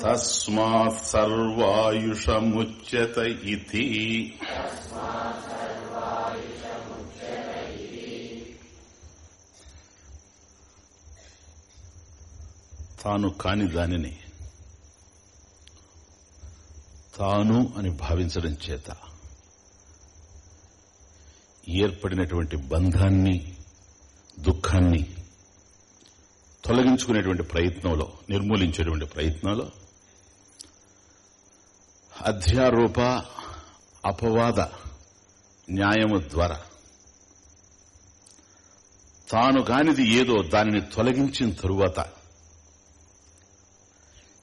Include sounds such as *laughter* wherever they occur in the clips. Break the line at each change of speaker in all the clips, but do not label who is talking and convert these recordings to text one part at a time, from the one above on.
తస్మాత్ సర్వాయుషముచ్యత ఇది తాను కాని దానిని తాను అని భావించడం చేత ఏర్పడినటువంటి బంధాన్ని దుఃఖాన్ని తొలగించుకునేటువంటి ప్రయత్నంలో నిర్మూలించేటువంటి ప్రయత్నంలో అధ్యారూప అపవాద న్యాయము ద్వారా. తాను కానిది ఏదో దానిని తొలగించిన తరువాత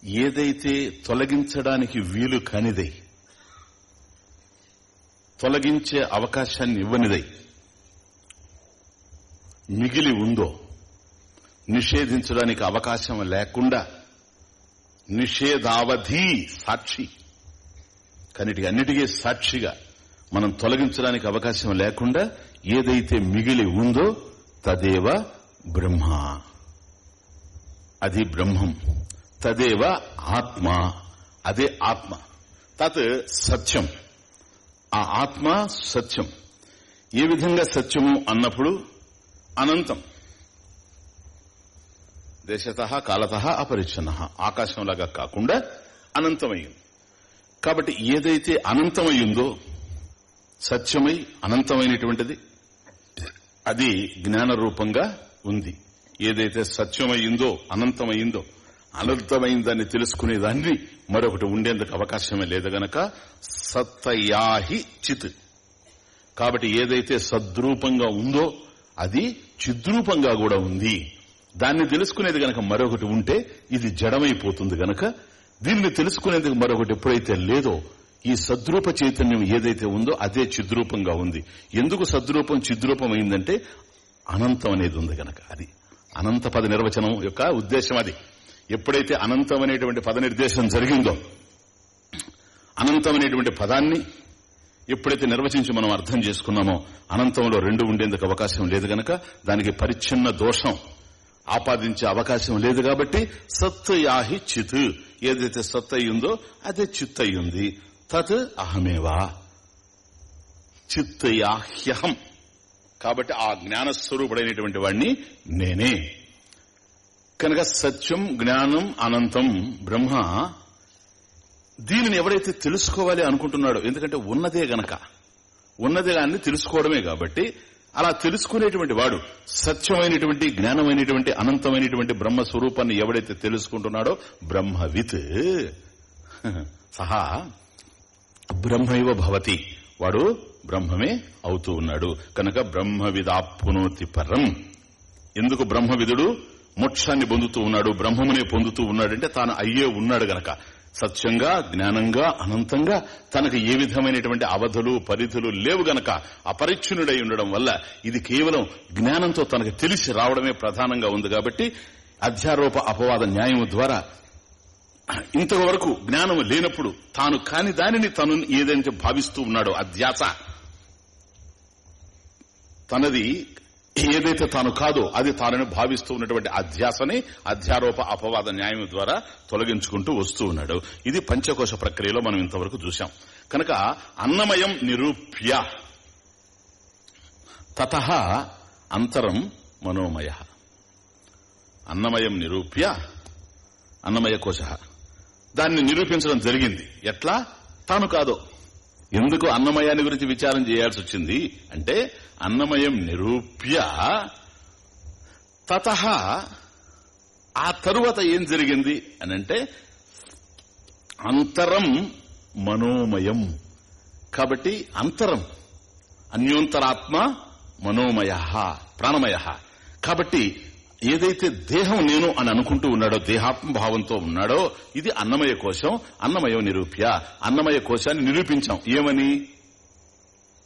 ఏదైతే తొలగించడానికి వీలు కానిదై తొలగించే అవకాశాన్ని ఇవ్వనిదై మిగిలి ఉందో నిషేధించడానికి అవకాశం లేకుండా నిషేధావధి సాక్షి కన్నిటికి అన్నిటికీ సాక్షిగా మనం తొలగించడానికి అవకాశం లేకుండా ఏదైతే మిగిలి ఉందో తదేవ బ్రహ్మ. అది బ్రహ్మం. తదేవ ఆత్మ. అదే ఆత్మ. తత్ సత్యం. ఆ ఆత్మ సత్యం. ఏ విధంగా సత్యము అన్నప్పుడు అనంతం. దేశత కాలత అపరిచ్ఛన్న. ఆకాశంలాగా కాకుండా అనంతమైంది కాబట్టి ఏదైతే అనంతమైందో సత్యమై అనంతమైనటువంటిది అది జ్ఞాన రూపంగా ఉంది. ఏదైతే సత్యమైందో అనంతమైందో అనంతమైందని తెలుసుకునేదాన్ని మరొకటి ఉండేందుకు అవకాశమే లేదు గనక సత్తయాహి చిత్. కాబట్టి ఏదైతే సద్రూపంగా ఉందో అది చిద్రూపంగా కూడా ఉంది. దాన్ని తెలుసుకునేది గనక మరొకటి ఉంటే ఇది జడమైపోతుంది గనక దీన్ని తెలుసుకునేందుకు మరొకటి ఎప్పుడైతే లేదో ఈ సద్రూప చైతన్యం ఏదైతే ఉందో అదే చిద్రూపంగా ఉంది. ఎందుకు సద్రూపం చిద్రూపం అయిందంటే అనంతం అనేది ఉంది గనక. అది అనంత పద నిర్వచనం యొక్క ఉద్దేశం అది. ఎప్పుడైతే అనంతం అనేటువంటి పద నిర్దేశం జరిగిందో అనంతమైనటువంటి పదాన్ని ఎప్పుడైతే నిర్వచించి మనం అర్థం చేసుకున్నామో అనంతంలో రెండు ఉండేందుకు అవకాశం లేదు గనక దానికి పరిచ్ఛిన్న దోషం ఆపాదించే అవకాశం లేదు కాబట్టి సత్ యాహి చిత్ ఏదైతే సత్ అయ్యిందో అదే చిత్ అయ్యింది తత్ అహమేవా? చిత్ యాహ్యహం కాబట్టి ఆ జ్ఞానస్వరూపుడైనటువంటి వాడిని నేనే. కనుక సత్యం జ్ఞానం అనంతం బ్రహ్మ దీనిని ఎవరైతే తెలుసుకోవాలి అనుకుంటున్నాడో ఎందుకంటే ఉన్నదే గనక. ఉన్నదే దాన్ని తెలుసుకోవడమే కాబట్టి అలా తెలుసుకునేటువంటి వాడు సత్యమైనటువంటి జ్ఞానమైనటువంటి అనంతమైనటువంటి బ్రహ్మ స్వరూపాన్ని ఎవడైతే తెలుసుకుంటున్నాడో బ్రహ్మవిత్. సహా బ్రహ్మైవ భవతి. వాడు బ్రహ్మమే అవుతూ ఉన్నాడు. కనుక బ్రహ్మవిదాప్నోతి పరం. ఎందుకు బ్రహ్మవిదుడు? మోక్షాన్ని పొందుతూ ఉన్నాడు బ్రహ్మమునే పొందుతూ ఉన్నాడంటే తాను అయ్యే ఉన్నాడు గనక. సత్యంగా జ్ఞానంగా అనంతంగా తనకు ఏ విధమైనటువంటి అవధులు పరిధులు లేవు గనక అపరిచ్ఛునుడై ఉండడం వల్ల ఇది కేవలం జ్ఞానంతో తనకు తెలిసి రావడమే ప్రధానంగా ఉంది కాబట్టి అధ్యారోప అపవాద న్యాయం ద్వారా ఇంతవరకు జ్ఞానం లేనప్పుడు తాను కాని దానిని తను ఏదైతే భావిస్తూ ఉన్నాడో అధ్యాస తనది ఏదైతే తాను కాదో అది తానని భావిస్తూ ఉన్నటువంటి అధ్యాసని అధ్యారోప అపవాద న్యాయం ద్వారా తొలగించుకుంటూ వస్తూ ఉన్నాడు. ఇది పంచకోశ ప్రక్రియలో మనం ఇంతవరకు చూశాం. కనుక అన్నమయం నిరూప్య. తత అంతరం మనోమయ. అన్నమయం నిరూప్య అన్నమయ కోశ. దాన్ని నిరూపించడం జరిగింది. ఎట్లా? తాను కాదో. ఎందుకు అన్నమయాన్ని గురించి విచారం చేయాల్సి వచ్చింది? అంటే అన్నమయం నిరూప్య తత ఆ తరువాత ఏం జరిగింది? అని అంటే అంతరం మనోమయం. కాబట్టి అంతరం అన్యోంతరాత్మ మనోమయ ప్రాణమయ. కాబట్టి ఏదైతే దేహం నేను అని అనుకుంటూ ఉన్నాడో దేహాత్మభావంతో ఉన్నాడో ఇది అన్నమయ కోశం అన్నమయం నిరూప్య. అన్నమయ కోశాన్ని నిరూపించాం. ఏమని?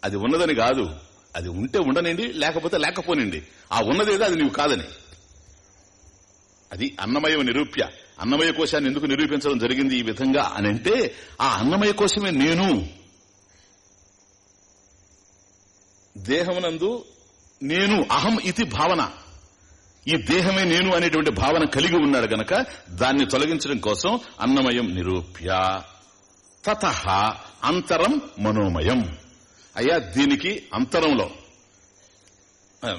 అది ఉన్నదని కాదు. అది ఉంటే ఉండనండి లేకపోతే లేకపోనండి ఆ ఉన్నదేదో అది నీవు కాదని. అది అన్నమయ నిరూప్య. అన్నమయ కోశాన్ని ఎందుకు నిరూపించడం జరిగింది ఈ విధంగా అని అంటే ఆ అన్నమయ కోశమే నేను. దేహమునందు నేను అహం ఇది భావన. ఈ దేహమే నేను అనేటువంటి భావన కలిగి ఉన్నాడు గనక దాన్ని తొలగించడం కోసం అన్నమయం నిరూప్య. తత అంతరం మనోమయం. అయ్యా దీనికి అంతరంలో.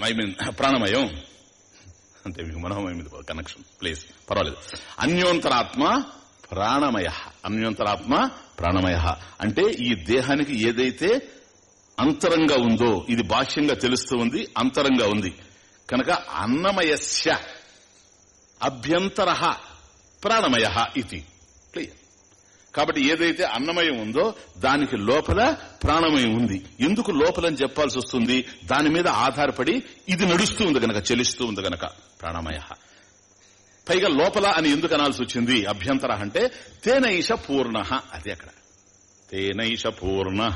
ఐ మీన్ ప్రాణమయం. అంటే మీకు మనోమయం కనెక్షన్ ప్లీజ్ పర్వాలేదు. అన్యోంతరాత్మ ప్రాణమయ. అన్యోంతరాత్మ ప్రాణమయ. అంటే ఈ దేహానికి ఏదైతే అంతరంగా ఉందో ఇది బాహ్యంగా తెలుస్తూ ఉంది అంతరంగా ఉంది. కనుక అన్నమయస్య అభ్యంతర ప్రాణమయ ఇది. క్లియర్ కాబట్టి ఏదైతే అన్నమయం ఉందో దానికి లోపల ప్రాణమయం ఉంది. ఎందుకు లోపలని చెప్పాల్సి వస్తుంది? దాని మీద ఆధారపడి ఇది నడుస్తూ ఉంది గనక చెలిస్తూ ఉంది గనక ప్రాణమయ. పైగా లోపల అని ఎందుకు అనాల్సి వచ్చింది? అభ్యంతర అంటే తేనైష పూర్ణ. అది అక్కడ. తేనైష పూర్ణ.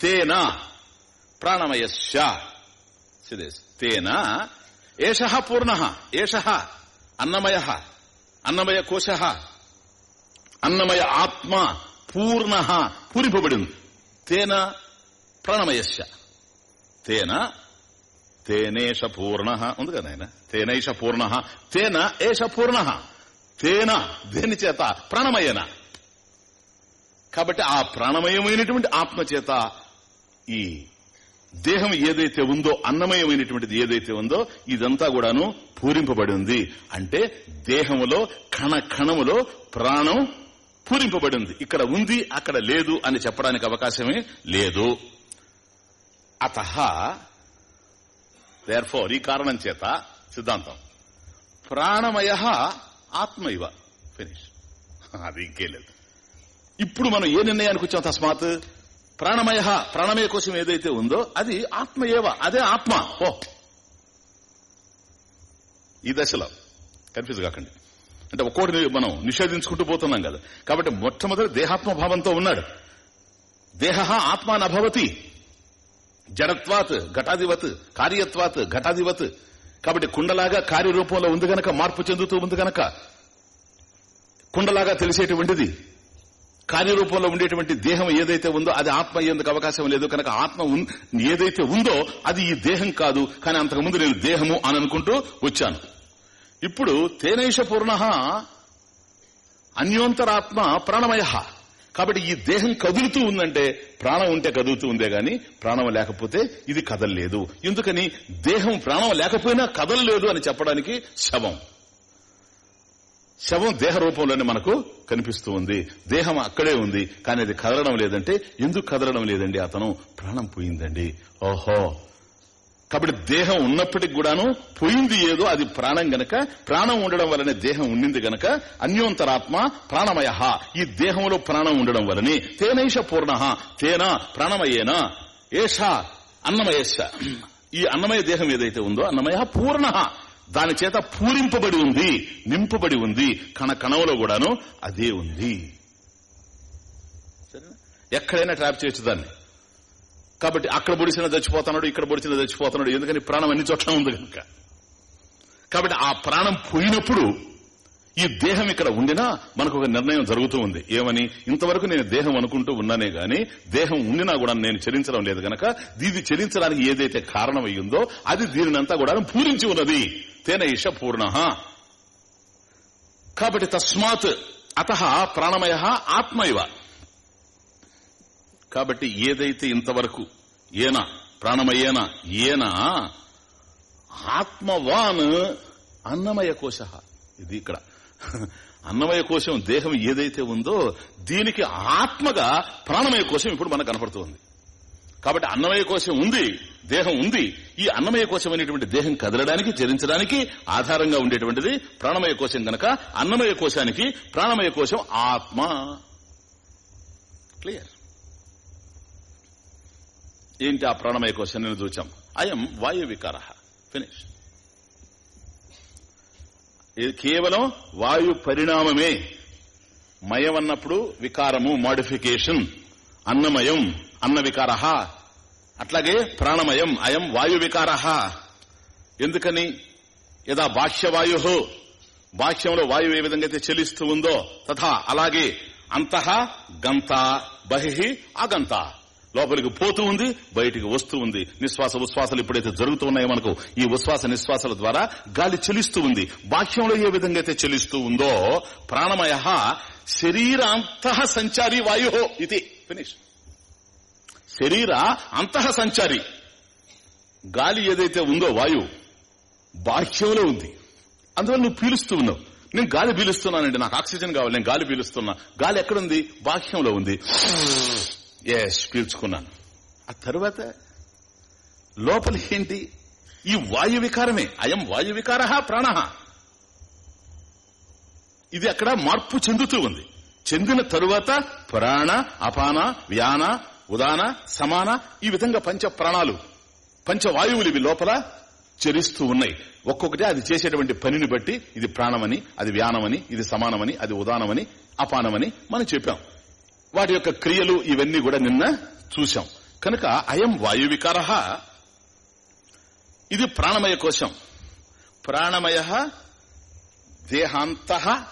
తేన ప్రాణమయస్య. తేన ఏష పూర్ణ ఏష అన్నమయ అన్నమయ కోశ అన్నమయ ఆత్మ పూర్ణ పూరింపబడింది తేన ప్రాణమయస్య తేన తేనేష పూర్ణ ఉంది కదా ఆయన తేనైష పూర్ణ తేన ఏష పూర్ణ తేన దేని చేత ప్రాణమయన కాబట్టి ఆ ప్రాణమయమైనటువంటి ఆత్మ చేత ఈ దేహం ఏదైతే ఉందో అన్నమయమైనటువంటిది ఏదైతే ఉందో ఇదంతా కూడాను పూరింపబడి ఉంది. అంటే దేహములో కణ కణములో ప్రాణం పూరింపబడి ఉంది. ఇక్కడ ఉంది అక్కడ లేదు అని చెప్పడానికి అవకాశమే లేదు. అత దేర్ఫోర్ ఈ కారణం చేత సిద్ధాంతం. ప్రాణమయ ఆత్మ ఇవ ఫినిష్ *laughs* అది ఇంకే లేదు. ఇప్పుడు మనం ఏ నిర్ణయానికి వచ్చాం తస్మాత్? ప్రాణమయ ప్రాణమయ కోసం ఏదైతే ఉందో అది ఆత్మ ఏవ అదే ఆత్మ. ఓ. ఈ దశలో కన్ఫ్యూజ్ కాకండి. అంటే ఒక్కోటి మనం నిషేధించుకుంటూ పోతున్నాం కదా. కాబట్టి మొట్టమొదటి దేహాత్మ భావంతో ఉన్నాడు. దేహ ఆత్మ నభవతి జడత్వాత్ ఘటాధివత్ కార్యత్వాత్ ఘటాధివత్ కాబట్టి కుండలాగా కార్యరూపంలో ఉంది గనక మార్పు చెందుతూ ఉంది గనక కుండలాగా తెలిసేటువంటిది కార్యరూపంలో ఉండేటువంటి దేహం ఏదైతే ఉందో అది ఆత్మ అయ్యేందుకు అవకాశం లేదు. కనుక ఆత్మ ఏదైతే ఉందో అది ఈ దేహం కాదు. కానీ అంతకుముందు నేను దేహము అని అనుకుంటూ వచ్చాను. ఇప్పుడు తేనైష పూర్ణ అన్యోంతరాత్మ ప్రాణమయ. కాబట్టి ఈ దేహం కదులుతూ ఉందంటే ప్రాణం ఉంటే కదులుతూ ఉందే గాని ప్రాణం లేకపోతే ఇది కదలలేదు. ఎందుకని? దేహం ప్రాణం లేకపోయినా కదలలేదు అని చెప్పడానికి శవం. శవం దేహ రూపంలోనే మనకు కనిపిస్తూ ఉంది. దేహం అక్కడే ఉంది. కానీ అది కదలడం లేదంటే ఎందుకు కదలడం లేదండి? అతను ప్రాణం పోయిందండి. ఓహో. కాబట్టి దేహం ఉన్నప్పటికి కూడాను పోయింది ఏదో అది ప్రాణం గనక ప్రాణం ఉండడం వలనే దేహం ఉండింది గనక అన్యోంతరాత్మ ప్రాణమయ. ఈ దేహంలో ప్రాణం ఉండడం వలనే తేనైష పూర్ణ. తేన ప్రాణమయేనా. ఏష అన్నమయేష ఈ అన్నమయ దేహం ఏదైతే ఉందో అన్నమయ పూర్ణ. దాని చేత పూరింపబడి ఉంది నింపబడి ఉంది కణ కణంలో కూడాను అదే ఉంది. ఎక్కడైనా ట్రాప్ చేయొచ్చు దాన్ని. కాబట్టి అక్కడ పొడిచినా చచ్చిపోతున్నాడు ఇక్కడ పొడిచినా చచ్చిపోతున్నాడు ఎందుకని ప్రాణం అన్ని చోట్ల ఉంది కనుక? కాబట్టి ఆ ప్రాణం పోయినప్పుడు ఈ దేహం ఇక్కడ ఉండినా మనకు ఒక నిర్ణయం జరుగుతూ ఉంది. ఏమని? ఇంతవరకు నేను దేహం అనుకుంటూ ఉన్నానే గాని దేహం ఉండినా కూడా నేను చరించడం లేదు గనక దీన్ని చరించడానికి ఏదైతే కారణం అయ్యిందో అది దీనినంతా కూడా పూరించి ఉన్నది. తేన ఇష పూర్ణ. కాబట్టి తస్మాత్ అత ప్రాణమయ ఆత్మైవ. కాబట్టి ఏదైతే ఇంతవరకు ఏనా ప్రాణమయేన ఏనా ఆత్మవాన్ అన్నమయ కోశ. ఇది ఇక్కడ. *laughs* అన్నమయ కోశం దేహం ఏదైతే ఉందో దీనికి ఆత్మగా ప్రాణమయ కోశం ఇప్పుడు మనకు కనపడుతుంది. కాబట్టి అన్నమయ కోశం ఉంది దేహం ఉంది. ఈ అన్నమయ కోశం అనేటువంటి దేహం కదలడానికి చరించడానికి ఆధారంగా ఉండేటువంటిది ప్రాణమయ కోశం గనక అన్నమయ కోశానికి ప్రాణమయ కోశం ఆత్మ. క్లియర్? ఏంటి ఆ ప్రాణమయ కోశం? నేను చూచాం. అయం వాయు వికార ఫినిష్. ఇది కేవలం వాయు పరిణామమే. మయం అన్నప్పుడు వికారము మాడిఫికేషన్. అన్నమయం అన్న వికార అట్లాగే ప్రాణమయం అయం వాయు వికార ఎందుకని? యదా బాహ్యవాయు. బాహ్యంలో వాయువు ఏ విధంగా అయితే చెలిస్తూ ఉందో తథా అలాగే అంతః గంత బహి అగంత. లోపలికి పోతూ ఉంది బయటికి వస్తూ ఉంది. నిశ్వాస ఉశ్వాసాలు ఎప్పుడైతే జరుగుతూ ఉన్నాయో మనకు. ఈ ఉశ్వాస నిశ్వాసాల ద్వారా గాలి చెలిస్తూ ఉంది. బాహ్యంలో ఏ విధంగా అయితే చెలిస్తూ ఉందో ప్రాణమయ శరీరాంత సంచారి వాయు ఇది. ఫినిష్ శరీర అంతః సంచారి. గాలి ఏదైతే ఉందో వాయువు బాహ్యంలో ఉంది. అందువల్ల నువ్వు పీలుస్తూ ఉన్నావు. నేను గాలి పీలుస్తున్నానండి నాకు ఆక్సిజన్ కావాలి నేను గాలి పీలుస్తున్నా. గాలి ఎక్కడుంది బాహ్యంలో ఉంది. ఎస్ పీల్చుకున్నాను. ఆ తర్వాత లోపల ఏంటి? ఈ వాయు వికారమే. అయం వాయు వికార ప్రాణ ఇది అక్కడ మార్పు చెందుతూ ఉంది. చెందిన తరువాత ప్రాణ అపాన వ్యాన ఉదాన సమాన ఈ విధంగా పంచ ప్రాణాలు పంచవాయువులు ఇవి లోపల చెరిస్తూ ఉన్నాయి. ఒక్కొక్కటి అది చేసేటువంటి పనిని బట్టి ఇది ప్రాణమని అది వ్యానమని ఇది సమానమని అది ఉదానమని అపానమని మనం చెప్పాం. వాటి యొక్క క్రియలు ఇవన్నీ కూడా నిన్న చూశాం. కనుక అయం వాయు వికార ఇది ప్రాణమయ కోశం. ప్రాణమయ దేహాంత.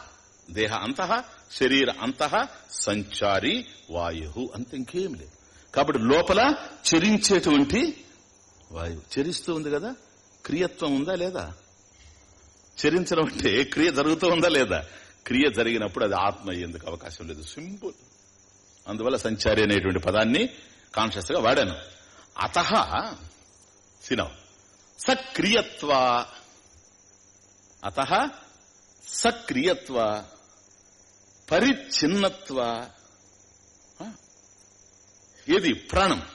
దేహ అంత శరీర అంత సంచారి వాయు అంత ఇంకేం లేదు. కాబట్టి లోపల చరించేటువంటి వాయువు. చరిస్తూ ఉంది కదా? క్రియత్వం ఉందా లేదా? చరించడం అంటే క్రియ జరుగుతూ ఉందా లేదా? క్రియ జరిగినప్పుడు అది ఆత్మ అయ్యేందుకు అవకాశం లేదు. సింపుల్. అందువల్ల సంచారి అనేటువంటి పదాన్ని కాన్షియస్గా వాడాను. అత సినవ్ సక్రియత్వ. అత సక్రియత్వ పరిచ్ఛిన్నత్వ. ఆ? ఏది? ప్రాణం.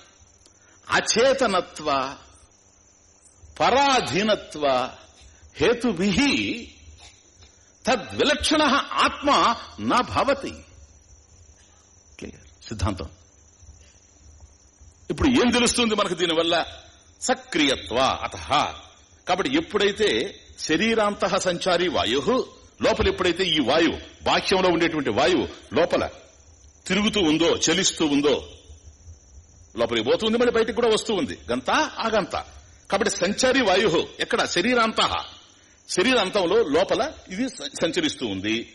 అచేతనత్వ పరాధీనత్వ హేతుభి తద్విలక్షణ ఆత్మ నా భవతి. సిద్ధాంతం. ఇప్పుడు ఏం తెలుస్తుంది మనకు దీనివల్ల? సక్రియత్వ అత. కాబట్టి ఎప్పుడైతే శరీరాంత సంచారి వాయు లోపల ఎప్పుడైతే ఈ వాయువు బాహ్యంలో ఉండేటువంటి వాయువు లోపల తిరుగుతూ ఉందో చలిస్తూ ఉందో లోపలికి పోతుంది మళ్ళీ బయటికి కూడా వస్తూ ఉంది. గంత ఆ గంత కాబట్టి సంచారి వాయు ఎక్కడ? శరీరాంత. శరీరాంతంలో లోపల ఇది సంచరిస్తూ ఉంది.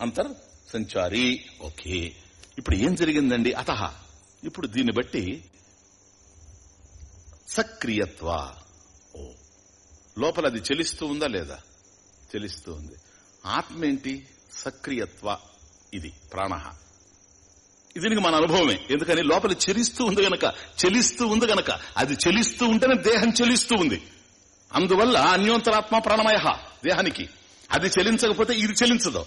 అంతర్ సంచారి ఓకే. ఇప్పుడు ఏం జరిగిందండి? అత ఇప్పుడు దీన్ని బట్టి సక్రియత్వ. ఓ లోపల అది చెలిస్తూ ఉందా లేదా? చెలిస్తూ ఉంది. ఆత్మ ఏంటి సక్రియత్వ ఇది ప్రాణ. ఇది దీనికి మన అనుభవమే. ఎందుకని? లోపల చెలిస్తూ ఉంది గనక చెలిస్తూ ఉంది గనక. అది చెలిస్తూ ఉంటేనే దేహం చెలిస్తూ ఉంది. అందువల్ల అన్యోంతరాత్మ ప్రాణమయ దేహానికి. అది చెలించకపోతే ఇది చెలించదు.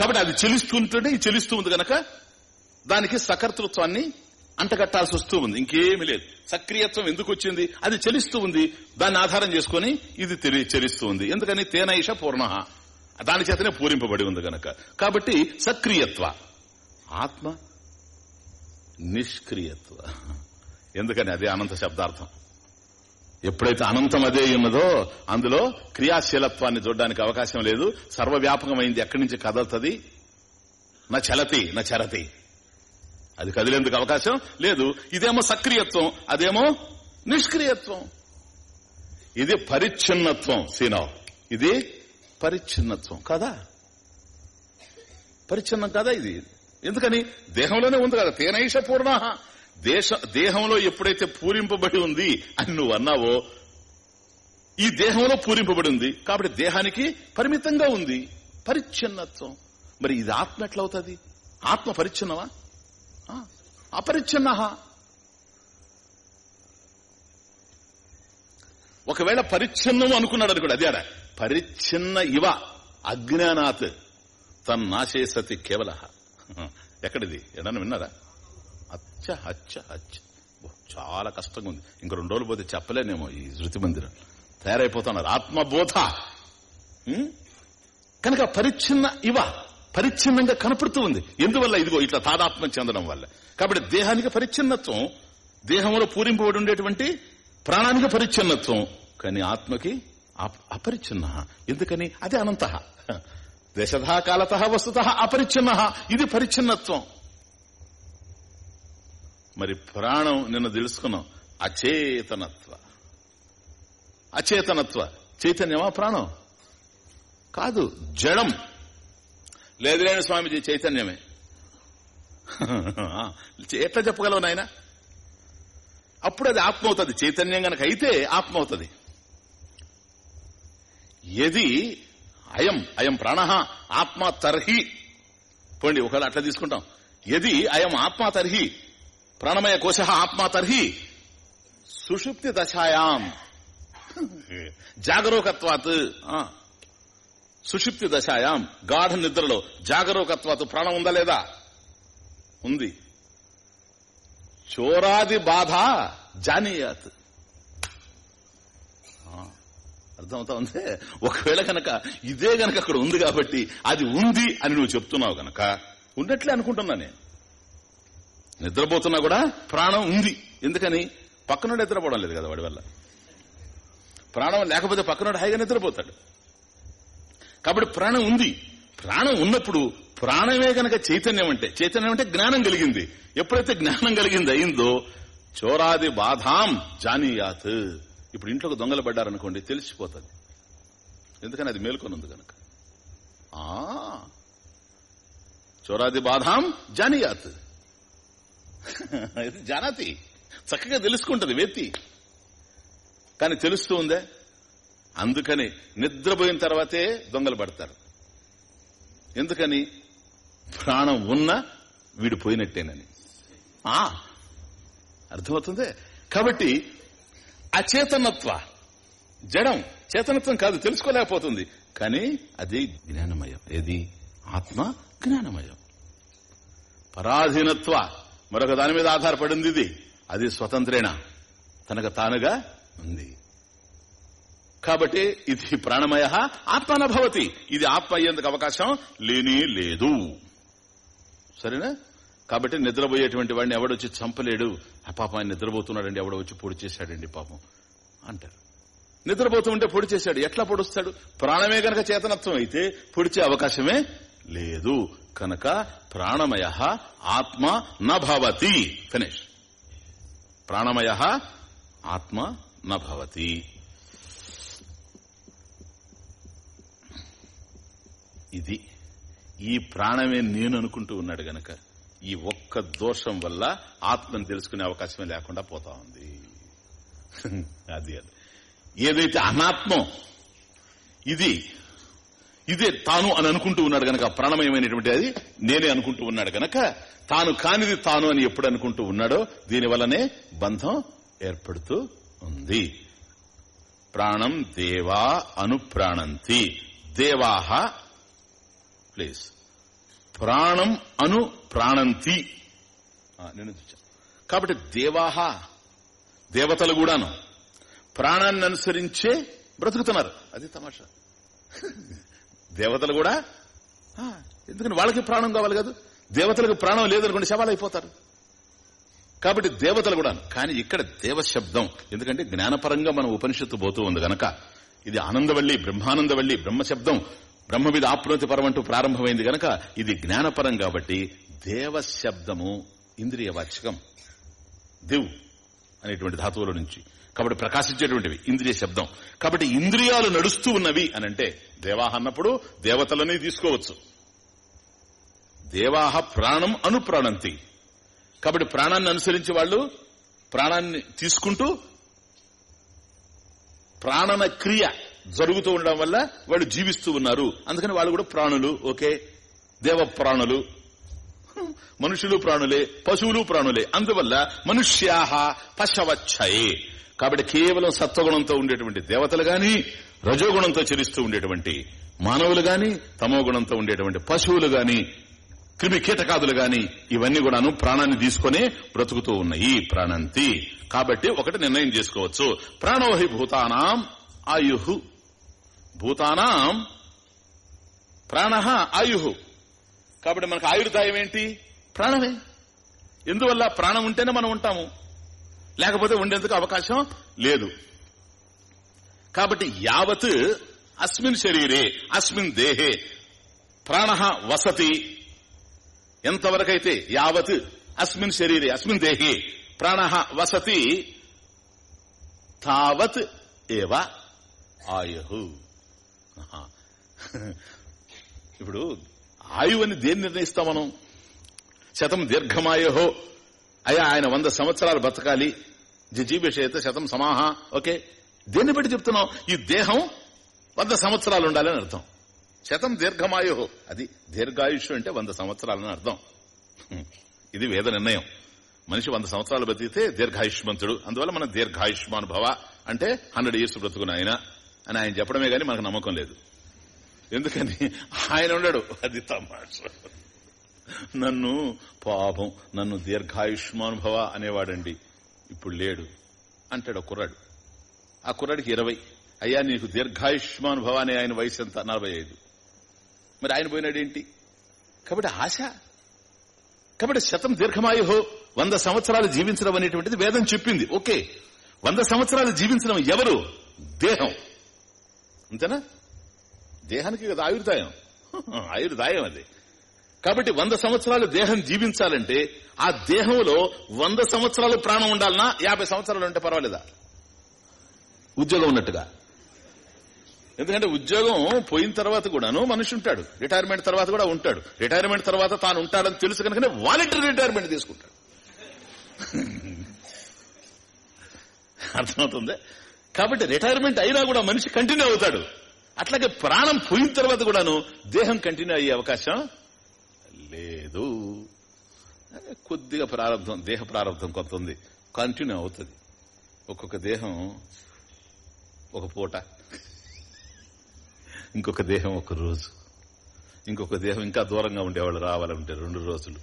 కాబట్టి అది చెలుస్తుంటేనే చెలుస్తూ ఇది ఉంది కనుక దానికి సకర్తృత్వాన్ని అంటగట్టాల్సి వస్తూ ఉంది. ఇంకేమీ లేదు. సక్రియత్వం ఎందుకు వచ్చింది? అది చెలిస్తూ ఉంది. దాన్ని ఆధారం చేసుకుని ఇది తెలి- చెలిస్తూ ఉంది. ఎందుకని? తేనైష పూర్ణ. దాని చేతనే పూరింపబడి ఉంది గనక. కాబట్టి సక్రియత్వ. ఆత్మ నిష్క్రియత్వ. ఎందుకని? అదే అనంత శబ్దార్థం. ఎప్పుడైతే అనంతం అదే ఉన్నదో అందులో క్రియాశీలత్వాన్ని చూడడానికి అవకాశం లేదు. సర్వవ్యాపకమైంది ఎక్కడి నుంచి కదలుతుంది? నా చలతి నా చరతి. అది కదిలేందుకు అవకాశం లేదు. ఇదేమో సక్రియత్వం అదేమో నిష్క్రియత్వం. ఇది పరిచ్ఛిన్నత్వం సీనో ఇది పరిచ్ఛిన్నత్వం. కదా? పరిచ్ఛిన్నం కదా ఇది? ఎందుకని? దేహంలోనే ఉంది కదా. తేనైష పూర్ణ దేశ దేహంలో ఎప్పుడైతే పూరింపబడి ఉంది అని నువ్వు అన్నావో ఈ దేహంలో పూరింపబడి ఉంది. కాబట్టి దేహానికి పరిమితంగా ఉంది. పరిచ్ఛిన్నత్వం. మరి ఇది ఆత్మ ఎట్లవుతుంది? ఆత్మ పరిచ్ఛిన్నవా ఆ, అపరిచ్ఛిన్న ఒకవేళ పరిచ్ఛిన్నం అనుకున్నాడు అనుకోండి అదేరా పరిచ్ఛిన్న ఇవ అజ్ఞానాత్ తన్నాశే సతి కేవల ఎక్కడిది? ఎడన్నా విన్నారా? అచ్చ అచ్చ అచ్చ చాలా కష్టంగా ఉంది. ఇంక రెండు రోజులు పోతే చెప్పలేనేమో ఈ శృతి మందిరం. తయారైపోతున్నారు. ఆత్మబోధ. కనుక పరిచ్ఛిన్న ఇవ పరిచ్ఛిన్నంగా కనపడుతూ ఉంది. ఎందువల్ల? ఇదిగో ఇట్లా తాదాత్మ్యం చెందడం వల్ల. కాబట్టి దేహానికి పరిచ్ఛిన్నత్వం దేహంలో పూరింపబడి ఉండేటువంటి ప్రాణానికి పరిచ్ఛిన్నత్వం. కానీ ఆత్మకి అపరిచ్ఛిన్న. ఎందుకని? అదే అనంత. దశధ కాలత వస్తుత అపరిచ్ఛిన్న. ఇది పరిచ్ఛిన్నత్వం. మరి ప్రాణం నిన్న తెలుసుకున్నాం. అచేతనత్వ. అచేతనత్వ. చైతన్యమా ప్రాణం? కాదు జడం. లేదులేని స్వామిజీ చైతన్యమే. *laughs* ఎట్లా చెప్పగలవు నాయన? అప్పుడు అది ఆత్మ అవుతుంది చైతన్యం గనక అయితే ఆత్మ అవుతుంది ఎది అయం అయం ప్రాణ ఆత్మ తర్హి. పోండి ఒకవేళ అట్లా తీసుకుంటాం. ఎది అయం ఆత్మ తర్హి. ప్రాణమయ కోశ ఆత్మ తర్హి సుషుప్తి దశాయాం. జాగరూకత్వాత్ ఆ, సుషుప్తి దశాయాం. గాఢ నిద్రలో జాగరూకత్వాత్ ప్రాణం ఉందా లేదా? ఉంది. చోరాది బాధ జానీయాత్. ఆ, అర్థమవుతా ఉంది? ఒకవేళ కనుక ఇదే గనక అక్కడ ఉంది కాబట్టి అది ఉంది అని నువ్వు చెప్తున్నావు గనక. ఉన్నట్లే అనుకుంటున్నా నేను. నిద్రపోతున్నా కూడా ప్రాణం ఉంది. ఎందుకని? పక్కనోడు నిద్రపోవడం లేదు కదా వాడి వల్ల. ప్రాణం లేకపోతే పక్కనోడు హాయిగా నిద్రపోతాడు. కాబట్టి ప్రాణం ఉంది. ప్రాణం ఉన్నప్పుడు ప్రాణమే గనక చైతన్యం అంటే చైతన్యం అంటే జ్ఞానం కలిగింది. ఎప్పుడైతే జ్ఞానం కలిగింది అయిందో చోరాది బాధాం జానీయాత్. ఇప్పుడు ఇంట్లోకి దొంగలు పడ్డారనుకోండి తెలిసిపోతుంది. ఎందుకని? అది మేల్కొని ఉంది గనక. ఆ చోరాది బాధాం జానీయాత్. ఇది జానాతి. చక్కగా తెలుసుకుంటది వ్యక్తి కానీ తెలుస్తూ ఉందే? అందుకని నిద్రపోయిన తర్వాతే దొంగలు పడతారు. ఎందుకని? ప్రాణం ఉన్నా వీడు పోయినట్టేనని. ఆ అర్థమవుతుంది? కాబట్టి అచేతనత్వ. జడం చేతనత్వం కాదు తెలుసుకోలేకపోతుంది. కానీ అది జ్ఞానమయం. ఏది? ఆత్మ జ్ఞానమయం. పరాధీనత్వ. మరొక దాని మీద ఆధారపడింది ఇది. అది స్వతంత్రేణ తనకు తానుగా ఉంది. కాబట్టి ఇది ప్రాణమయ ఆత్మనభవతి. ఇది ఆత్మ అయ్యేందుకు అవకాశం లేని లేదు. సరేనా? కాబట్టి నిద్రపోయేటువంటి వాడిని ఎవడొచ్చి చంపలేడు? ఆ పాపం ఆయన నిద్రపోతున్నాడండి ఎవడో వచ్చి పొడి చేశాడండి పాపం. అంటారు. నిద్రపోతుంటే పొడి చేశాడు. ఎట్లా పొడుస్తాడు? ప్రాణమే గనక చేతనత్వం అయితే పొడిచే అవకాశమే లేదు. కనుక ప్రాణమయ ఆత్మ నభవతి. ఫినిష్ ప్రాణమయ ఆత్మ నభవతి. ఇది ఈ ప్రాణమే నేను అనుకుంటూ ఉన్నాడు గనక. ఈ ఒక్క దోషం వల్ల ఆత్మను తెలుసుకునే అవకాశమే లేకుండా పోతా ఉంది. *laughs* అది అది. ఏదైతే అనాత్మం ఇది ఇదే తాను అని అనుకుంటూ ఉన్నాడు గనక ప్రాణమయమైనటువంటి అది నేనే అనుకుంటూ ఉన్నాడు గనక తాను కానిది తాను అని ఎప్పుడు అనుకుంటూ ఉన్నాడో దీని వల్లనే బంధం ఏర్పడుతూ ఉంది. ప్రాణం దేవా అనుప్రాణంతి. దేవాహ ప్లీజ్. ప్రాణం అను ప్రాణంతి నేను కాబట్టి దేవాహ దేవతలు కూడాను ప్రాణాన్ని అనుసరించే బ్రతుకుతున్నారు. అది తమాషా. దేవతలు కూడా? ఎందుకని వాళ్ళకి ప్రాణం కావాలి కదా? దేవతలకు ప్రాణం లేదనుకోండి శవాలైపోతారు కాబట్టి దేవతలు కూడా కానీ ఇక్కడ దేవ శబ్దం ఎందుకంటే జ్ఞానపరంగా మనం ఉపనిషత్తు పోతూ ఉంది గనక. ఇది ఆనందవల్లి బ్రహ్మానందవల్లి బ్రహ్మ శబ్దం బ్రహ్మ మీద ఆప్నోతి పరం అంటూ ప్రారంభమైంది గనక ఇది జ్ఞానపరం కాబట్టి దేవ శబ్దము ఇంద్రియ వాచకం. దివ్ అనేటువంటి ధాతువుల నుంచి. కాబట్టి ప్రకాశించేటువంటివి ఇంద్రియ శబ్దం. కాబట్టి ఇంద్రియాలు నడుస్తూ ఉన్నవి అని అంటే దేవాహ అన్నప్పుడు దేవతలని తీసుకోవచ్చు. దేవాహ ప్రాణం అనుప్రాణంతి కాబట్టి ప్రాణాన్ని అనుసరించి వాళ్ళు ప్రాణాన్ని తీసుకుంటూ ప్రాణన క్రియ జరుగుతూ ఉండడం వల్ల వాళ్ళు జీవిస్తూ ఉన్నారు. అందుకని వాళ్ళు కూడా ప్రాణులు ఓకే? దేవ ప్రాణులు. మనుషులు ప్రాణులే పశువులు ప్రాణులే. అందువల్ల మనుష్యాహ పశవచ్చయే. కాబట్టి కేవలం సత్వగుణంతో ఉండేటువంటి దేవతలు గాని రజోగుణంతో చెరిస్తూ ఉండేటువంటి మానవులు గాని తమో గుణంతో ఉండేటువంటి పశువులు గాని క్రిమి కీటకాదులు గాని ఇవన్నీ కూడాను ప్రాణాన్ని తీసుకునే బ్రతుకుతూ ఉన్నాయి. ప్రాణంతి. కాబట్టి ఒకటి నిర్ణయం చేసుకోవచ్చు. ప్రాణోహి భూతానాం ఆయు. భూతానాం ప్రాణ ఆయుహు కాబట్టి మనకు ఆయుర్దాయం ఏంటి? ప్రాణమే. ఎందువల్ల? ప్రాణం ఉంటేనే మనం ఉంటాము. లేకపోతే ఉండేందుకు అవకాశం లేదు. కాబట్టి యావత్ అస్మిన్ శరీరే అస్మిన్ దేహే ప్రాణ వసతి. ఎంతవరకైతే యావత్ అస్మిన్ శరీరే అస్మిన్ దేహే ప్రాణ వసతి తావత్ ఏవ ఆయు. ఇప్పుడు ఆయువు అని దేన్ని నిర్ణయిస్తాం మనం? శతం దీర్ఘమాయహో అయ్యా ఆయన వంద సంవత్సరాలు బతకాలి. జిజీవిషేత శతం సమాహ. ఓకే దేన్ని బట్టి చెప్తున్నాం ఈ దేహం వంద సంవత్సరాలు ఉండాలని అర్థం. శతం దీర్ఘమాయు. అది దీర్ఘాయుష్ అంటే వంద సంవత్సరాలని అర్థం. ఇది వేద నిర్ణయం. మనిషి వంద సంవత్సరాలు బతికితే దీర్ఘాయుష్మంతుడు. అందువల్ల మనం దీర్ఘాయుష్మాన్ భవ అంటే హండ్రెడ్ ఇయర్స్ బ్రతుకున్న ఆయన అని ఆయన చెప్పడమే గానీ మనకు నమ్మకం లేదు. ఎందుకని? ఆయన ఉండడు. అది తమాష. నన్ను పాపం నన్ను దీర్ఘాయుష్మానుభవ అనేవాడండి. ఇప్పుడు లేడు. అంటాడు కుర్రాడు. ఆ కుర్రాడికి ఇరవై. అయ్యా నీకు దీర్ఘాయుష్మానుభవ అనే ఆయన వయసు ఎంత? నలభై ఐదు. మరి ఆయన పోయినాడేంటి? కాబట్టి ఆశ. కాబట్టి శతం దీర్ఘమాయుహో వంద సంవత్సరాలు జీవించడం అనేటువంటిది వేదం చెప్పింది. ఓకే. వంద సంవత్సరాలు జీవించడం ఎవరు? దేహం. అంతేనా? దేహానికి కదా ఆయుర్దాయం. *laughs* ఆయుర్దాయం అది. కాబట్టి వంద సంవత్సరాలు దేహం జీవించాలంటే ఆ దేహంలో వంద సంవత్సరాలు ప్రాణం ఉండాలన్నా యాభై సంవత్సరాలు ఉంటే పర్వాలేదా? ఉద్యోగం ఉన్నట్టుగా. ఎందుకంటే ఉద్యోగం పోయిన తర్వాత కూడాను మనిషి ఉంటాడు. రిటైర్మెంట్ తర్వాత కూడా ఉంటాడు. రిటైర్మెంట్ తర్వాత తాను ఉంటాడని తెలుసు కనుకనే వాలంటరీ రిటైర్మెంట్ తీసుకుంటాడు. అర్థమవుతుంది? కాబట్టి రిటైర్మెంట్ అయినా కూడా మనిషి కంటిన్యూ అవుతాడు. అట్లాగే ప్రాణం పోయిన తర్వాత కూడాను దేహం కంటిన్యూ అయ్యే అవకాశం లేదు. కొద్దిగా ప్రారంభం దేహ ప్రారంభం కొంత ఉంది. కంటిన్యూ అవుతుంది. ఒక్కొక్క దేహం ఒక పూట. ఇంకొక దేహం ఒక రోజు. ఇంకొక దేహం ఇంకా దూరంగా ఉండేవాళ్ళు రావాలంటే రెండు రోజులు.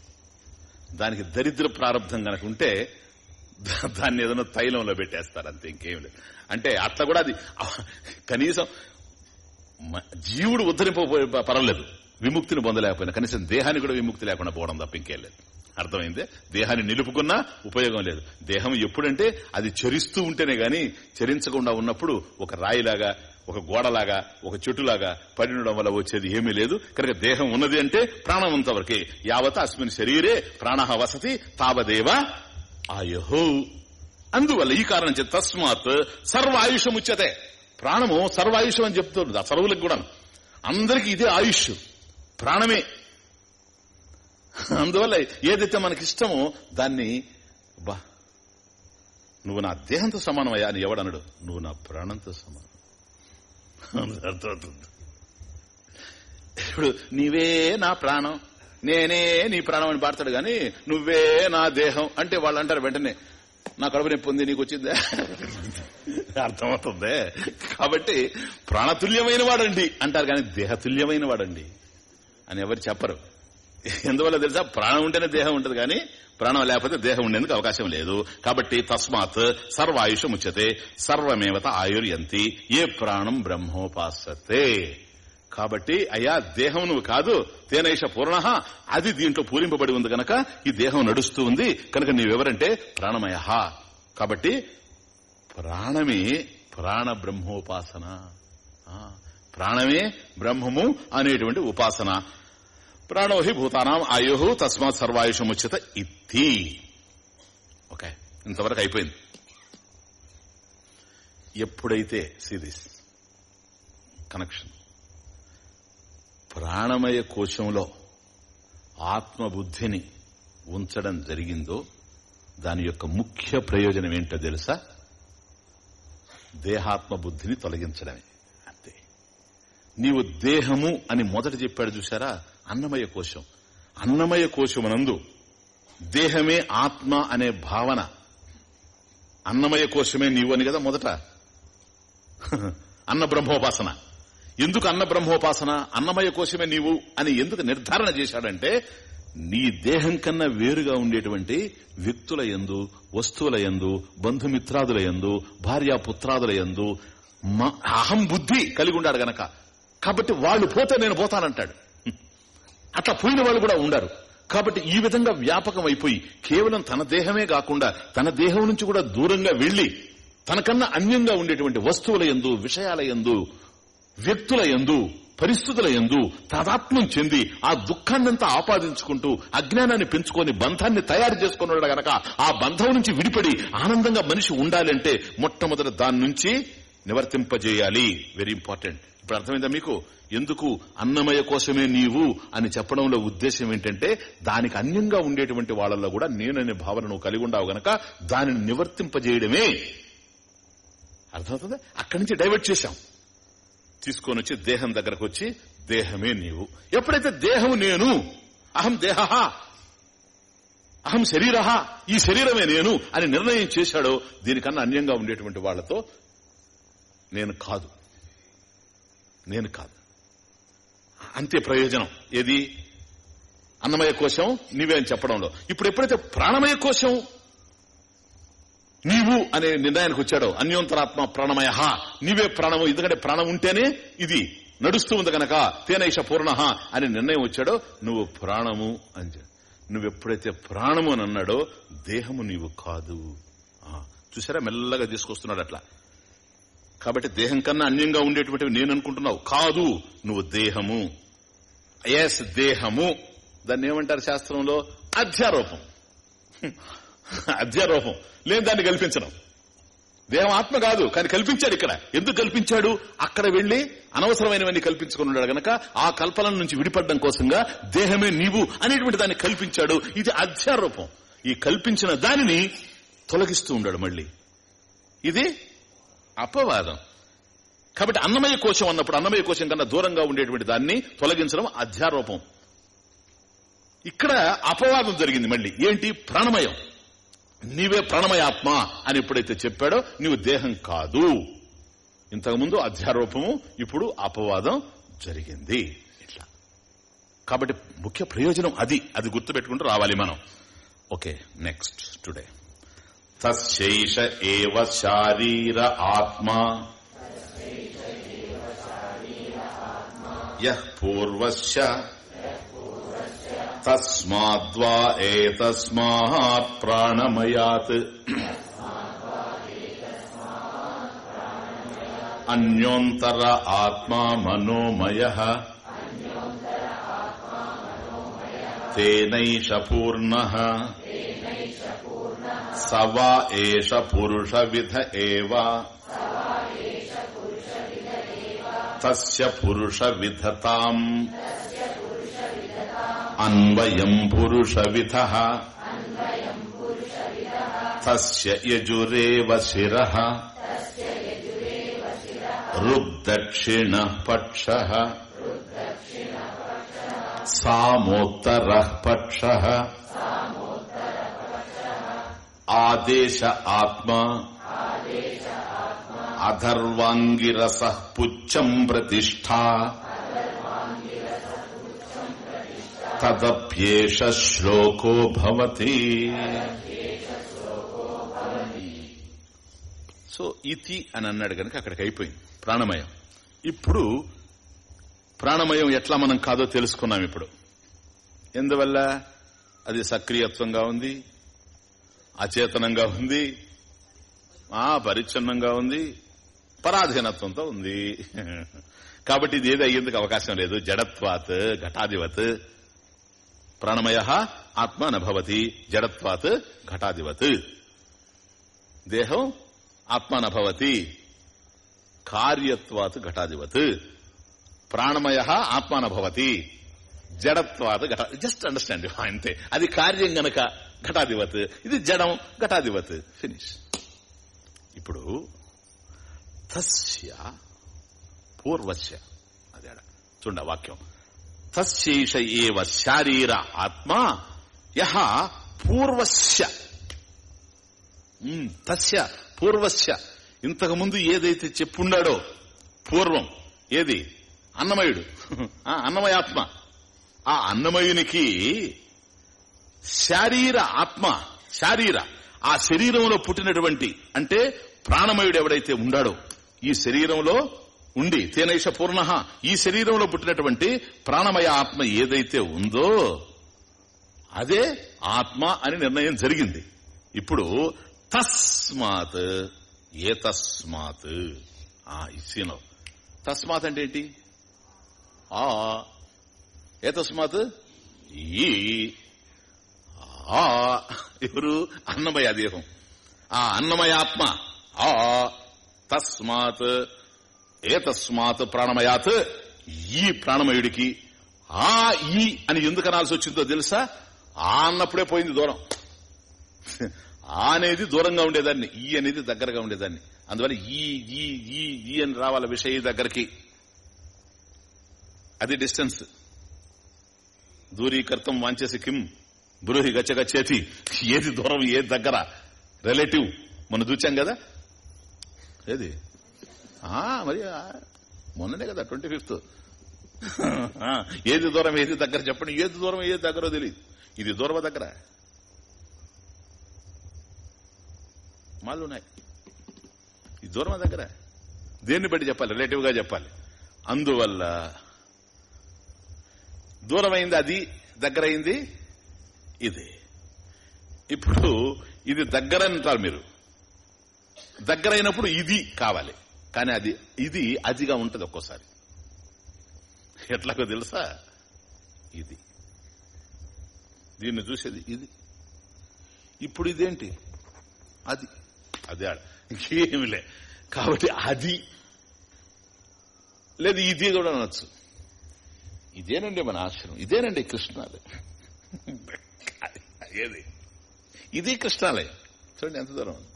దానికి దరిద్ర ప్రారంభం కనుక ఉంటే దాన్ని ఏదైనా తైలంలో పెట్టేస్తారు అంతే ఇంకేం లేదు. అంటే అట్లా కూడా అది కనీసం మ- జీవుడు ఉద్ధరింప పర్వాలేదు. విముక్తిని పొందలేకపోయినా కనీసం దేహాన్ని కూడా విముక్తి లేకుండా పోవడం తప్ప ఇంకేం లేదు. అర్థమైందే? దేహాన్ని నిలుపుకున్నా ఉపయోగం లేదు. దేహం ఎప్పుడంటే అది చరిస్తూ ఉంటేనే గాని చరించకుండా ఉన్నప్పుడు ఒక రాయిలాగా ఒక గోడలాగా ఒక చెట్టులాగా పడినడం వల్ల వచ్చేది ఏమీ లేదు. కనుక దేహం ఉన్నది అంటే ప్రాణం అంతవరకే యావత్ అస్మిన్ శరీరే ప్రాణ వసతి తావదేవ ఆయహో అందువల్ల ఈ కారణం చేత తస్మాత్ సర్వ ఆయుషం ఉచ్యతే ప్రాణము సర్వాయుషం అని చెప్తుంది ఆ సర్వులకు కూడా అందరికీ ఇదే ఆయుష్. ప్రాణమే. అందువల్ల ఏదైతే మనకి ఇష్టమో దాన్ని బా నువ్వు నా దేహంతో సమానమయ్యా అని ఎవడనడు? నువ్వు నా ప్రాణంతో సమానం. అర్థమవుతుంది. ఇప్పుడు నీవే నా ప్రాణం నేనే నీ ప్రాణం అని పాడతాడు గాని నువ్వే నా దేహం అంటే వాళ్ళు అంటారు వెంటనే నా కడుపు నొప్పి ఉంది నీకు వచ్చిందే? అర్థమవుతుంది? కాబట్టి ప్రాణతుల్యమైన వాడండి అంటారు కానీ దేహతుల్యమైన వాడండి. అని ఎవరు చెప్పరు. ఎందువల్ల తెలుసా? ప్రాణం ఉంటేనే దేహం ఉంటుంది కానీ ప్రాణం లేకపోతే దేహం ఉండేందుకు అవకాశం లేదు. కాబట్టి తస్మాత్ సర్వాయుష ముచ్చతే సర్వమేవత ఆయుర్యంతి ఏ ప్రాణం బ్రహ్మోపాసతే. కాబట్టి అయ్యా దేహం నువ్వు కాదు తేనైష పూర్ణ అది దీంట్లో పూరింపబడి ఉంది కనుక ఈ దేహం నడుస్తూ ఉంది కనుక నీవెవరంటే ప్రాణమయ. కాబట్టి ప్రాణమే ప్రాణ బ్రహ్మోపాసన. ఆ, ప్రాణమే బ్రహ్మము అనేటువంటి ఉపాసన. ప్రాణో హి భూతానాం ఆయుహు తస్మాత్ సర్వాయుషముచ్యత ఇది ఓకే ఇంతవరకు అయిపోయింది. ఎప్పుడైతే సిరీస్ కనెక్షన్ ప్రాణమయ కోశంలో ఆత్మబుద్ధిని ఉంచడం జరిగిందో దాని యొక్క ముఖ్య ప్రయోజనం ఏంటో తెలుసా? దేహాత్మ బుద్ధిని తొలగించడమే. అంతే. నీవు దేహము అని మొదట చెప్పాడు చూసారా అన్నమయ కోశం. అన్నమయ కోశమునందు దేహమే ఆత్మ అనే భావన. అన్నమయ కోశమే నీవు అని కదా మొదట. *laughs* అన్న బ్రహ్మోపాసన ఎందుకు అన్న బ్రహ్మోపాసన అన్నమయ కోశమే నీవు అని ఎందుకు నిర్ధారణ చేశాడంటే నీ దేహం కన్నా వేరుగా ఉండేటువంటి వ్యక్తుల యందు వస్తువుల యందు బంధుమిత్రాదుల యందు భార్యాపుత్రాదుల యందు మ- అహం బుద్ధి కలిగి ఉండాడు గనక. కాబట్టి వాళ్ళు పోతే నేను పోతానంటాడు. అట్లా పోయిన వాళ్ళు కూడా ఉండరు. కాబట్టి ఈ విధంగా వ్యాపకం అయిపోయి కేవలం తన దేహమే కాకుండా తన దేహం నుంచి కూడా దూరంగా వెళ్ళి తనకన్నా అన్యంగా ఉండేటువంటి వస్తువుల యందు విషయాల యందు వ్యక్తుల యందు పరిస్థితుల యందు తాదాత్మ్యం చెంది ఆ దుఃఖాన్నంతా ఆపాదించుకుంటూ అజ్ఞానాన్ని పెంచుకొని బంధాన్ని తయారు చేసుకున్నాడు గనక ఆ బంధం నుంచి విడిపడి ఆనందంగా మనిషి ఉండాలంటే మొట్టమొదట దాని నుంచి నివర్తింపజేయాలి. వెరీ ఇంపార్టెంట్ ఇప్పుడు అర్థమైందా మీకు? ఎందుకు అన్నమయ కోసమే నీవు అని చెప్పడంలో ఉద్దేశం ఏంటంటే దానికి అన్యంగా ఉండేటువంటి వాళ్ళల్లో కూడా నేననే భావన నువ్వు కలిగి ఉండవు గనక దానిని నివర్తింపజేయడమే. అర్థమవుతుందా? అక్కడి నుంచి డైవర్ట్ చేశాం. తీసుకొని వచ్చి దేహం దగ్గరకు వచ్చి దేహమే నీవు. ఎప్పుడైతే దేహం నేను అహం దేహ అహం శరీర ఈ శరీరమే నేను అని నిర్ణయం చేశాడో దీనికన్నా అన్యంగా ఉండేటువంటి వాళ్ళతో నేను కాదు. నేను కాదు. అంతే ప్రయోజనం. ఏది? అన్నమయ కోశం నీవే అని చెప్పడంలో. ఇప్పుడు ఎప్పుడైతే ప్రాణమయ కోశం నీవు అనే నిర్ణయానికి వచ్చాడో అన్యోంతరాత్మ ప్రాణమయ నీవే ప్రాణము ఎందుకంటే ప్రాణం ఉంటేనే ఇది నడుస్తూ ఉంది గనక తేనైష పూర్ణ అని నిర్ణయం వచ్చాడో నువ్వు ప్రాణము అని నువ్వెప్పుడైతే ప్రాణము అని అన్నాడో దేహము నీవు కాదు. ఆ, చూసారా? మెల్లగా తీసుకొస్తున్నాడు అట్లా. కాబట్టి దేహం కన్నా అన్యంగా ఉండేటువంటివి నేను అనుకుంటున్నావు కాదు నువ్వు దేహము. ఎస్ దేహము. దాన్ని ఏమంటారు శాస్త్రంలో? అధ్యారోపం. అధ్యారోపం. లేదు దాన్ని కల్పించడం దేహం ఆత్మ కాదు కానీ కల్పించాడు ఇక్కడ. ఎందుకు కల్పించాడు? అక్కడ వెళ్ళి అనవసరమైనవన్నీ కల్పించుకుని ఉన్నాడు గనక ఆ కల్పన నుంచి విడిపడడం కోసంగా దేహమే నీవు అనేటువంటి దాన్ని కల్పించాడు. ఇది అధ్యారూపం. ఈ కల్పించిన దానిని తొలగిస్తూ ఉన్నాడు మళ్ళీ. ఇది అపవాదం. కాబట్టి అన్నమయ కోశం అన్నప్పుడు అన్నమయ కోశం కన్నా దూరంగా ఉండేటువంటి దాన్ని తొలగించడం అధ్యారూపం. ఇక్కడ అపవాదం జరిగింది మళ్ళీ. ఏంటి? ప్రాణమయం. నీవే ప్రాణమయాత్మ అని ఎప్పుడైతే చెప్పాడో నీవు దేహం కాదు. ఇంతకుముందు అధ్యారూపము ఇప్పుడు అపవాదం జరిగింది. ఇట్లా. కాబట్టి ముఖ్య ప్రయోజనం అది. అది గుర్తుపెట్టుకుంటూ రావాలి మనం. Okay next today. తస్యైష ఏవ శారీర ఆత్మా. యః తస్మాద్వా ఏతస్మాత్ ప్రాణమయాత్. అన్యోంతర ఆత్మా మనోమయ. తేనైష పూర్ణ. సవా ఏష పురుష విధ ఏవ. తస్య పురుష విధతాం. అన్వయం పురుష విధ. తస్య యజురేవ శిర. రుగ్దక్షిణ పక్ష. సామోత్తర పక్ష. ఆదేశ ఆత్మ అధర్వాంగిరస పుచ్చం ప్రతిష్టా తదప్యేష శ్లోకో భవతి సో ఇతి అని అన్నాడు కనుక అక్కడికి అయిపోయింది. ప్రాణమయం. ఇప్పుడు ప్రాణమయం ఎట్లా మనం కాదో తెలుసుకున్నాం ఇప్పుడు. ఎందువల్ల? అది సక్రియత్వంగా ఉంది. అచేతనంగా ఉంది ఆ పరిచ్ఛన్నంగా ఉంది పరాధీనత్వంతో ఉంది. కాబట్టి ఇది ఏది అయ్యేందుకు అవకాశం లేదు. జడత్వాత్ ఘటాధివత్ ప్రాణమయ ఆత్మ నభవతి జడత్వాత్ ఘటాధివత్ దేహం ఆత్మ నభవతి కార్యత్వాత్ ఘటాధివత్ ప్రాణమయ ఆత్మ నభవతి జడత్వాత్ ఘట జస్ట్ అండర్స్టాండ్ అంతే. అది కార్యం గనక ఘటాధివత్ ఇది జడం ఘటాధివత్ ఫినిష్ ఇప్పుడు తస్య పూర్వస్య. అదే చూడ వాక్యం. తస్యైష ఏవ శారీర ఆత్మ యహ పూర్వస్య. తస్య పూర్వస్య. ఇంతకు ముందు ఏదైతే చెప్పుండాడో పూర్వం ఏది? అన్నమయుడు. *laughs* ఆ, అన్నమయాత్మ. ఆ అన్నమయునికి శారీర ఆత్మ శారీర. ఆ శరీరంలో పుట్టినటువంటి అంటే ప్రాణమయుడు ఎవడైతే ఉండాడో ఈ శరీరంలో ఉండి తేనైష పూర్ణ ఈ శరీరంలో పుట్టినటువంటి ప్రాణమయ ఆత్మ ఏదైతే ఉందో అదే ఆత్మ అని నిర్ణయం జరిగింది. ఇప్పుడు తస్మాత్ ఏ తస్మాత్? ఆ ఇచ్చిన తస్మాత్ అంటే ఏంటి? ఆ ఏ తస్మాత్? ఈ. ఆ ఎవరు? అన్నమయ దేహం. ఆ అన్నమయ ఆత్మ. ఆ తస్మాత్ ఏ తస్మాత్ ప్రాణమయాత్. ఈ ప్రాణమయుడికి ఆ ఈ అని ఎందుకు అనాల్సి వచ్చిందో తెలుసా? ఆ అన్నప్పుడే పోయింది దూరం. ఆ అనేది దూరంగా ఉండేదాన్ని ఈ అనేది దగ్గరగా ఉండేదాన్ని. అందువల్ల ఈ ఈ ఈ ఈ అని రావాల విషయ దగ్గరికి. అది డిస్టెన్స్. దూరీకర్తం వాంచేసి కిం బ్రూహి గచ్చగచ్చేతి ఏది దూరం ఏది దగ్గర? రిలేటివ్. మనం చూచాం కదా? ఏది? ఆ, మరి మొన్ననే కదా ట్వంటీ ఫిఫ్త్. ఏది దూరం ఏది దగ్గర? చెప్పండి ఏది దూరం ఏది దగ్గర తెలియదు ఇది దూరమ దగ్గర? మాళ్ళు ఉన్నాయి ఈ దూరమ దగ్గర? దేన్ని బట్టి చెప్పాలి? రిలేటివ్గా చెప్పాలి. అందువల్ల దూరమైంది అది దగ్గరైంది ఇది. ఇప్పుడు ఇది దగ్గర అంటారు మీరు. దగ్గరైనప్పుడు ఇది కావాలి. కానీ అది ఇది అదిగా ఉంటది ఒక్కోసారి. ఎట్లాగో తెలుసా? ఇది. దీన్ని చూసేది ఇది. ఇప్పుడు ఇదేంటి? అది. అదే ఆడ. ఇంకేమిలే కాబట్టి అది. లేదు ఇది కూడా అనొచ్చు. ఇదేనండి మన ఆశ్రమం. ఇదేనండి కృష్ణాలయం ఏది? ఇది కృష్ణాలయం. చూడండి ఎంత దూరం.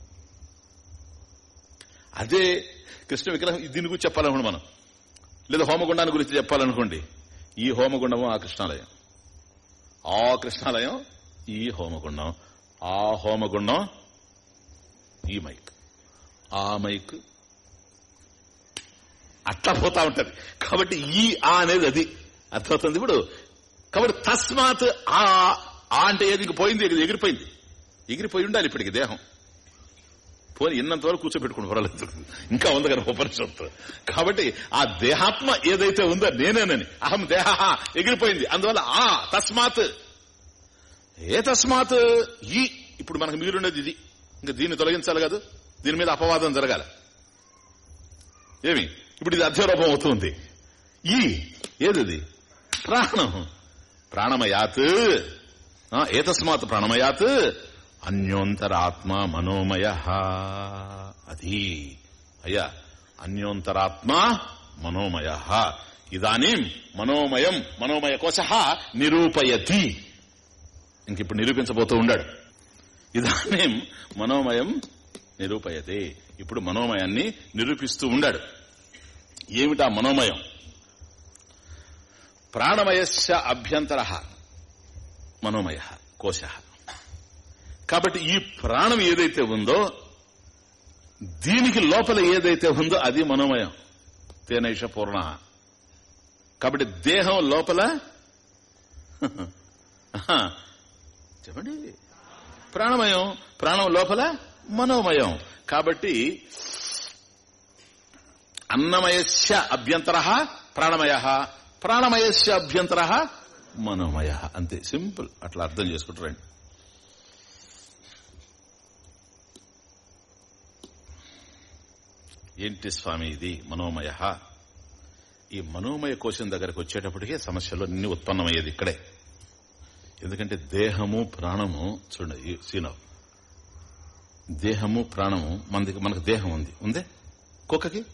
అదే కృష్ణ విగ్రహం దీని గురించి చెప్పాలనుకోండి మనం. లేదా హోమగుండాన్ని గురించి చెప్పాలనుకోండి. ఈ హోమగుండము ఆ కృష్ణాలయం. ఆ కృష్ణాలయం ఈ హోమగుండం. ఆ హోమగుండం ఈ మైక్. ఆ మైక్ అట్లా పోతా ఉంటది. కాబట్టి ఈ ఆ అనేది అది. అర్థమవుతుంది ఇప్పుడు? కాబట్టి తస్మాత్ ఆ ఆ అంటే ఏది పోయింది ఇది ఎగిరిపోయింది? ఎగిరిపోయి ఉండాలి ఇప్పటికి దేహం. పోని ఇన్నంత వరకు కూర్చోబెట్టుకుని పర్వాలేదు ఇంకా ఉంది కదా ఉపనిషత్తు. కాబట్టి ఆ దేహాత్మ ఏదైతే ఉందో నేనేనని. అహం దేహ ఎగిరిపోయింది. అందువల్ల ఆ తస్మాత్. ఏ తస్మాత్? ఈ. ఇప్పుడు మనకు మిగిలిండేది ఇది. ఇంకా దీన్ని తొలగించాలి కాదు? దీని మీద అపవాదం జరగాలి. ఏమి? ఇప్పుడు ఇది అధ్యరూపం అవుతుంది. ఈ. ఏది ప్రాణం. ప్రాణమయాత్. ఏతస్మాత్ ప్రాణమయాత్ అన్యోంతరాత్మ మనోమయ. అది అయ్యా అన్యోంతరాత్మ మనోమయ. ఇదానీం మనోమయం మనోమయ కోశ నిరూపయతి. ఇంక ఇప్పుడు నిరూపించబోతూ ఉండాడు. ఇదానీం మనోమయం నిరూపయతే. ఇప్పుడు మనోమయాన్ని నిరూపిస్తూ ఉండాడు. ఏమిటా మనోమయం? ప్రాణమయస్య అభ్యంతర. మనోమయ కోశ. కాబట్టి ఈ ప్రాణం ఏదైతే ఉందో దీనికి లోపల ఏదైతే ఉందో అది మనోమయం. తేనైష పూర్ణ. కాబట్టి దేహం లోపల చెప్పండి. ప్రాణమయం ప్రాణం లోపల మనోమయం. కాబట్టి అన్నమయస్య అభ్యంతర ప్రాణమయ ప్రాణమయస్య అభ్యంతర మనోమయ. అంతే. సింపుల్. అట్లా అర్థం చేసుకుంటారండి ఏంటి స్వామి ఇది? మనోమయ. ఈ మనోమయ కోశం దగ్గరకు వచ్చేటప్పటికే సమస్యలు అన్ని ఉత్పన్నమయ్యేది ఇక్కడే. ఎందుకంటే దేహము ప్రాణము చూడండి ఈ సీన. దేహము ప్రాణము మన మనకు దేహం ఉంది. ఉందే? కుక్కకి?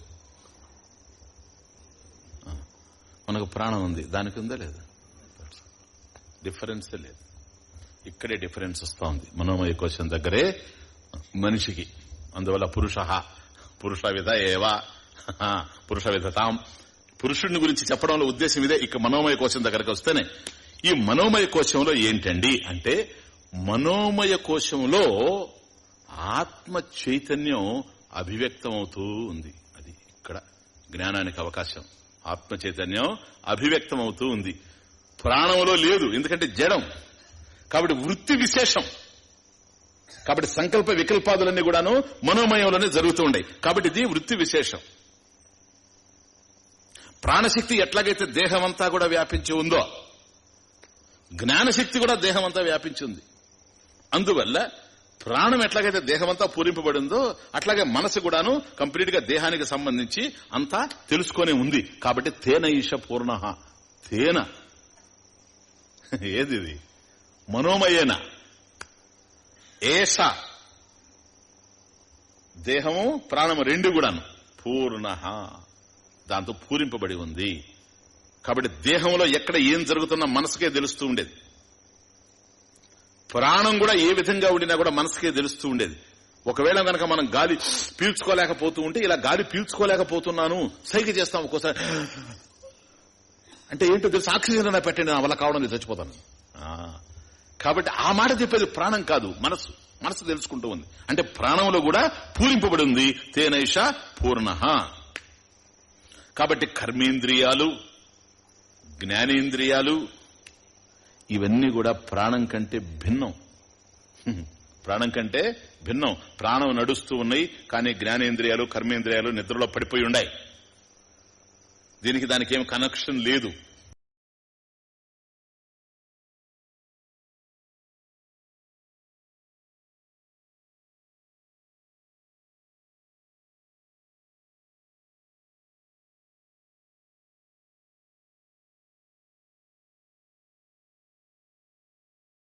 మనకు ప్రాణం ఉంది. దానికి ఉందా లేదా? డిఫరెన్స్ లేదు. ఇక్కడే డిఫరెన్స్ వస్తోంది. మనోమయ కోశం దగ్గరే మనిషికి. అందువల్ల పురుష పురుష విధ ఏవా పురుష విధతాం పురుషుడిని గురించి చెప్పడంలో ఉద్దేశం ఇదే. ఇక మనోమయ కోశం దగ్గరకు వస్తేనే ఈ మనోమయ కోశంలో ఏంటండి అంటే మనోమయ కోశంలో ఆత్మ చైతన్యం అభివ్యక్తమవుతూ ఉంది. అది ఇక్కడ జ్ఞానానికి అవకాశం. ఆత్మ చైతన్యం అభివ్యక్తమవుతూ ఉంది. ప్రాణంలో లేదు ఎందుకంటే జడం. కాబట్టి వృత్తి విశేషం. కాబట్టి సంకల్ప వికల్పాదులన్నీ కూడాను మనోమయంలోనే జరుగుతూ ఉన్నాయి కాబట్టి ఇది వృత్తి విశేషం. ప్రాణశక్తి ఎట్లాగైతే దేహమంతా కూడా వ్యాపించి ఉందో జ్ఞానశక్తి కూడా దేహమంతా వ్యాపించి ఉంది. అందువల్ల ప్రాణం ఎట్లాగైతే దేహమంతా పూరింపబడిందో అట్లాగే మనసు కూడాను కంప్లీట్గా దేహానికి సంబంధించి అంతా తెలుసుకొని ఉంది. కాబట్టి తేన ఈశ పూర్ణ. తేన. ఏది ఇది మనోమయేన. ఏష. దేహము ప్రాణము రెండు కూడాను. పూర్ణ. దాంతో పూరింపబడి ఉంది. కాబట్టి దేహంలో ఎక్కడ ఏం జరుగుతున్నా మనసుకే తెలుస్తూ ఉండేది. ప్రాణం కూడా ఏ విధంగా ఉండినా కూడా మనసుకే తెలుస్తూ ఉండేది. ఒకవేళ గనక మనం గాలి పీల్చుకోలేకపోతూ ఉంటే ఇలా గాలి పీల్చుకోలేకపోతున్నాను సైకి చేస్తాం ఒక్కోసారి. అంటే ఏంటో తెలుసు? ఆక్సిజన్ అయినా పెట్టండి నా వల్ల కావడం లేదు చచ్చిపోతాను. ఆ, కాబట్టి ఆ మాట చెప్పేది ప్రాణం కాదు మనసు మనసు తెలుసుకుంటూ ఉంది. అంటే ప్రాణంలో కూడా పూరింపబడి ఉంది తేనైష పూర్ణ. కాబట్టి కర్మేంద్రియాలు జ్ఞానేంద్రియాలు ఇవన్నీ కూడా ప్రాణం కంటే భిన్నం. ప్రాణం కంటే భిన్నం. ప్రాణం నడుస్తూ ఉన్నాయి కానీ జ్ఞానేంద్రియాలు కర్మేంద్రియాలు నిద్రలో పడిపోయి ఉన్నాయి దీనికి దానికి ఏం కనెక్షన్ లేదు.